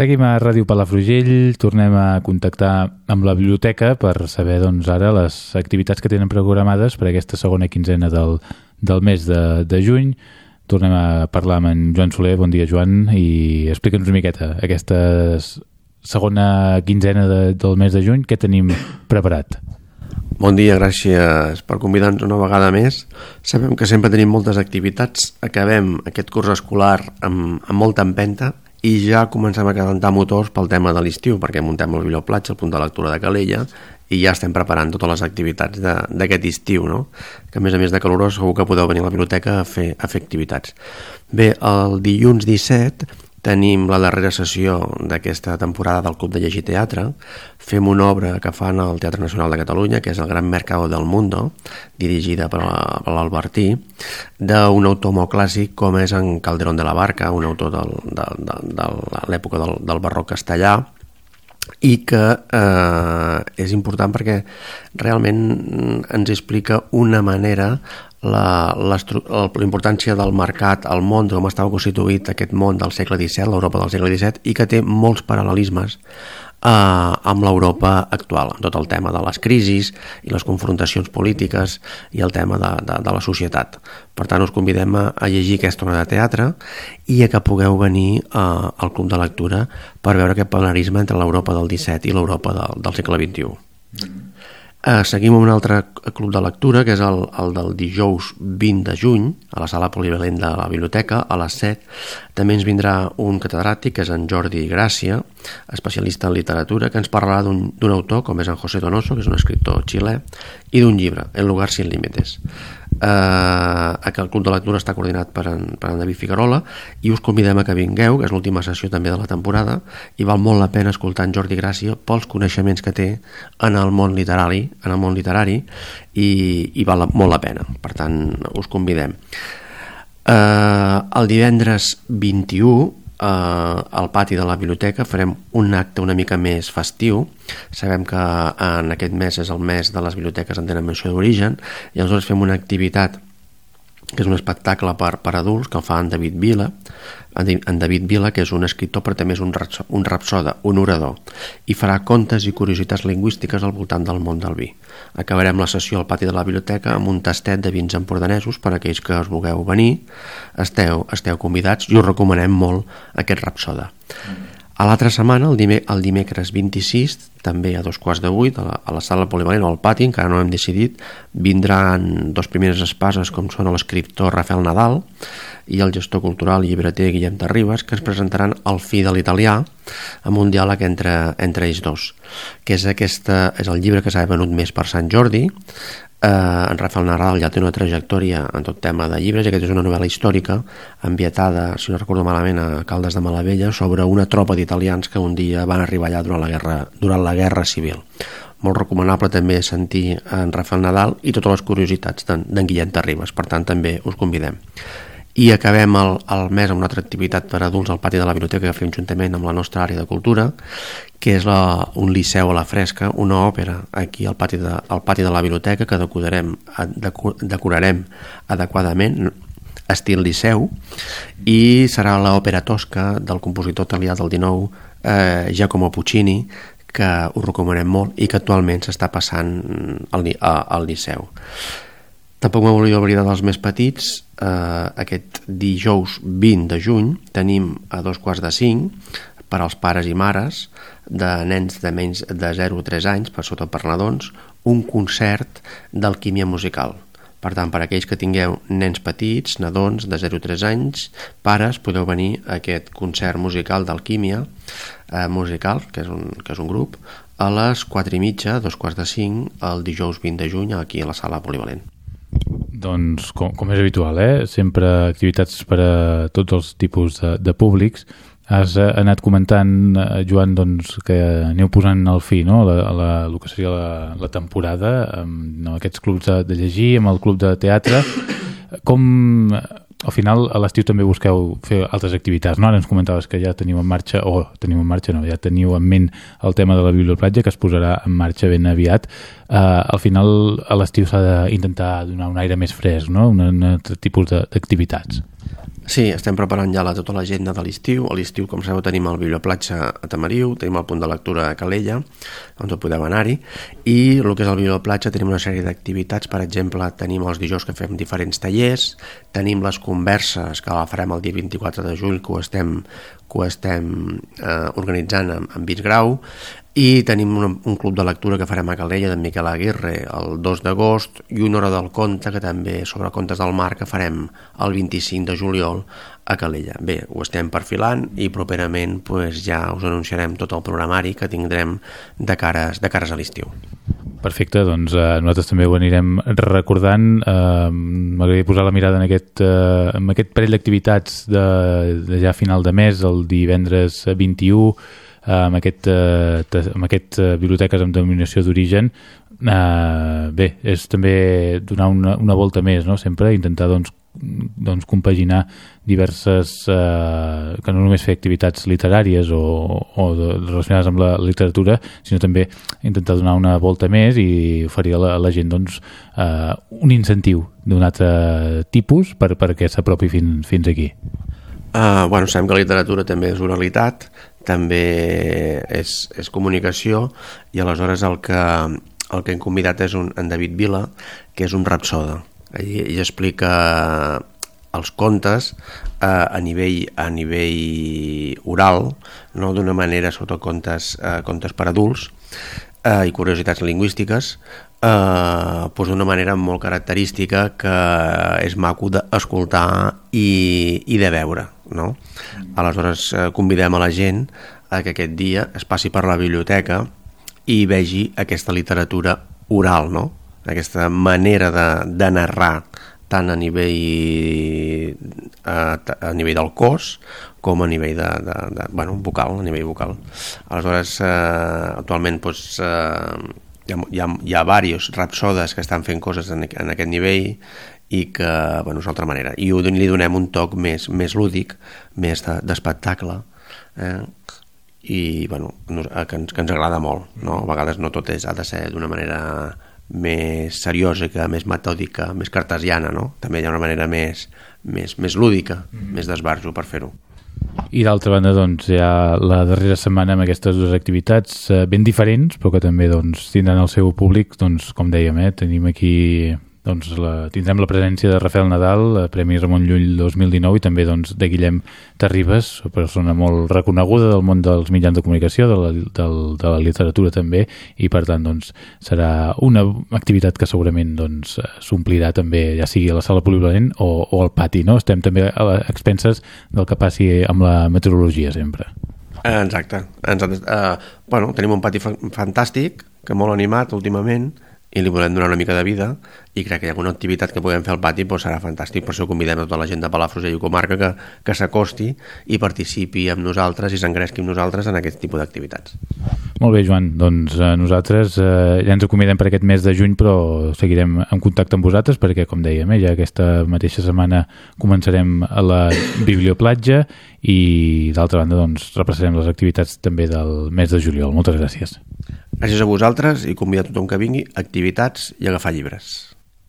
Seguim a Ràdio Palafrugell, tornem a contactar amb la biblioteca per saber doncs, ara les activitats que tenen programades per aquesta segona quinzena del, del mes de, de juny. Tornem a parlar amb en Joan Soler. Bon dia, Joan, i explica'ns una miqueta aquesta segona quinzena de, del mes de juny. Què tenim preparat? Bon dia, gràcies per convidar-nos una vegada més. Sabem que sempre tenim moltes activitats. Acabem aquest curs escolar amb, amb molta empenta ja comencem a calentar motors pel tema de l'estiu, perquè muntem el Villoplatge, el punt de lectura de Calella, i ja estem preparant totes les activitats d'aquest estiu, no? que a més a més de calorós segur que podeu venir a la biblioteca a fer, a fer activitats. Bé, el dilluns 17 tenim la darrera sessió d'aquesta temporada del Club de Llegir Teatre. Fem una obra que fan al Teatre Nacional de Catalunya, que és el Gran Mercado del Mundo, dirigida per, l'Albertí, d'un autor molt clàssic com és en Calderón de la Barca, un autor del, de, de, de l'època del, del barroc castellà, i que eh, és important perquè realment ens explica una manera la, la, la importància del mercat, el món, com estava constituït aquest món del segle XVII, l'Europa del segle XVII, i que té molts paral·lelismes eh, amb l'Europa actual, tot el tema de les crisis i les confrontacions polítiques i el tema de, de, de la societat. Per tant, us convidem a, a llegir aquesta obra de teatre i a que pugueu venir eh, al Club de Lectura per veure aquest paral·lelisme entre l'Europa del XVII i l'Europa del, del segle XXI. Mm -hmm. Eh, seguim amb un altre club de lectura, que és el, el del dijous 20 de juny, a la sala polivalent de la biblioteca, a les 7. També ens vindrà un catedràtic, que és en Jordi Gràcia, especialista en literatura, que ens parlarà d'un autor, com és en José Donoso, que és un escriptor xilè, i d'un llibre, El lugar sin límites eh, que el Club de Lectura està coordinat per en, per en David Figuerola. I us convidem a que vingueu, que és l'última sessió també de la temporada i val molt la pena escoltar en Jordi Gràcia pels coneixements que té en el món literari, en el món literari i, i val molt la pena. Per tant us convidem. Eh, el divendres 21 eh, al pati de la biblioteca farem un acte una mica més festiu. Sabem que en aquest mes és el mes de les biblioteques en denominació d'origen i aleshores fem una activitat que és un espectacle per, per adults que el fa en David Vila, en David Vila, que és un escriptor però també és un, un rapsoda, un orador, i farà contes i curiositats lingüístiques al voltant del món del vi. Acabarem la sessió al pati de la biblioteca amb un tastet de vins empordanesos per a aquells que us vulgueu venir, esteu, esteu convidats i us recomanem molt aquest rapsoda. Mm. A l'altra setmana, el, dimec el dimecres 26, també a dos quarts de vuit, a la, a la sala polivalent o al pati, encara no hem decidit, vindran dos primeres espases com són l'escriptor Rafael Nadal i el gestor cultural i llibreter Guillem de Ribes, que ens presentaran el fi de l'italià amb un diàleg entre, entre ells dos, que és, aquesta, és el llibre que s'ha venut més per Sant Jordi, Eh, en Rafael Nadal ja té una trajectòria en tot tema de llibres i aquesta és una novel·la històrica ambientada, si no recordo malament, a Caldes de Malavella sobre una tropa d'italians que un dia van arribar allà durant la guerra, durant la guerra civil. Molt recomanable també sentir en Rafael Nadal i totes les curiositats d'en Guillem Terribas, per tant també us convidem i acabem el, el mes amb una altra activitat per adults al pati de la biblioteca que fem juntament amb la nostra àrea de cultura que és la, un liceu a la fresca una òpera aquí al pati de, al pati de la biblioteca que decorarem, decorarem adequadament estil liceu i serà l'òpera tosca del compositor italià del 19 eh, Giacomo Puccini que us recomanem molt i que actualment s'està passant al, al liceu tampoc m'hauria d'oblidar dels més petits eh, aquest dijous 20 de juny tenim a dos quarts de cinc per als pares i mares de nens de menys de 0 a 3 anys, per sota per nadons, un concert d'alquímia musical. Per tant, per aquells que tingueu nens petits, nadons de 0 a 3 anys, pares, podeu venir a aquest concert musical d'alquímia eh, musical, que és, un, que és un grup, a les 4 i mitja, dos quarts de 5, el dijous 20 de juny, aquí a la sala polivalent. Doncs, com, com és habitual, eh? sempre activitats per a tots els tipus de, de públics. Has eh, anat comentant, eh, Joan, doncs, que aneu posant al fi no? la, la, el que seria la, la temporada amb, amb aquests clubs de, de llegir, amb el club de teatre. Com, al final a l'estiu també busqueu fer altres activitats, no? Ara ens comentaves que ja teniu en marxa, o teniu en marxa no, ja teniu en ment el tema de la biblioplatja que es posarà en marxa ben aviat. Uh, al final a l'estiu s'ha d'intentar donar un aire més fresc, no? Un, un altre tipus d'activitats. Sí, estem preparant ja la, tota l'agenda de l'estiu. A l'estiu, com sabeu, tenim el Biblioplatja a Tamariu, tenim el punt de lectura a Calella, on podeu anar-hi, i el que és el Biblioplatja tenim una sèrie d'activitats, per exemple, tenim els dijous que fem diferents tallers, tenim les converses, que la farem el dia 24 de juny, que ho estem, que ho estem eh, organitzant amb, amb Grau, i tenim un, un club de lectura que farem a Calella d'en Miquel Aguirre el 2 d'agost i una hora del conte que també sobre contes del mar que farem el 25 de juliol a Calella. Bé, ho estem perfilant i properament pues, ja us anunciarem tot el programari que tindrem de cares, de cares a l'estiu. Perfecte, doncs eh, nosaltres també ho anirem recordant. Eh, M'agradaria posar la mirada en aquest, eh, en aquest parell d'activitats de, de ja final de mes, el divendres 21, amb aquest, eh, amb aquest eh, biblioteques amb denominació d'origen eh, bé, és també donar una, una volta més, no? sempre intentar doncs, doncs compaginar diverses eh, que no només fer activitats literàries o, o de, relacionades amb la literatura sinó també intentar donar una volta més i oferir a la, a la gent doncs, eh, un incentiu d'un altre tipus per, perquè s'apropi fins, fins aquí Uh, bueno, sabem que la literatura també és oralitat, també és, és comunicació i aleshores el que, el que hem convidat és un, en David Vila, que és un rapsoda. Ell, ell explica els contes eh, a, nivell, a nivell oral, no d'una manera, sobretot contes, eh, contes per adults, eh, i curiositats lingüístiques, eh, doncs d'una manera molt característica que és maco d'escoltar i, i de veure. No? Aleshores eh, convidem a la gent a que aquest dia es passi per la biblioteca i vegi aquesta literatura oral, no? aquesta manera de, de narrar tant a nivell a, a nivell del cos com a nivell de, de, de bueno, vocal, a nivell vocal. Aleshores, eh, actualment doncs, eh, hi, ha, hi, ha, hi ha diversos rapsodes que estan fent coses en, en aquest nivell i que, bueno, és altra manera. I li donem un toc més, més lúdic, més d'espectacle, de, eh? i bueno, que, ens, que ens agrada molt. No? A vegades no tot és, ha de ser d'una manera més seriosa, més metòdica, més cartesiana, no? També hi ha una manera més, més, més lúdica, mm -hmm. més d'esbarjo per fer-ho. I d'altra banda, doncs, hi ha la darrera setmana amb aquestes dues activitats eh, ben diferents, però que també doncs, tindran el seu públic, doncs, com dèiem, eh, tenim aquí doncs, la, tindrem la presència de Rafael Nadal, a Premi Ramon Llull 2019 i també doncs, de Guillem Terribas, persona molt reconeguda del món dels mitjans de comunicació, de la, del, de la literatura també, i per tant doncs, serà una activitat que segurament doncs, s'omplirà doncs, també, ja sigui a la sala polivalent o, o al pati. No? Estem també a les expenses del que passi amb la meteorologia sempre. Exacte. exacte. Uh, bueno, tenim un pati fantàstic, que molt animat últimament, i li volem donar una mica de vida i crec que hi ha alguna activitat que puguem fer al pati doncs serà fantàstic, per això convidem a tota la gent de Palafrugell i comarca que, que s'acosti i participi amb nosaltres i s'engresqui amb nosaltres en aquest tipus d'activitats. Molt bé, Joan, doncs eh, nosaltres eh, ja ens acomidem per aquest mes de juny però seguirem en contacte amb vosaltres perquè, com dèiem, eh, ja aquesta mateixa setmana començarem a la Biblioplatja i d'altra banda doncs repassarem les activitats també del mes de juliol. Moltes gràcies. Gràcies a vosaltres i convidar tothom que vingui, activitats i agafar llibres.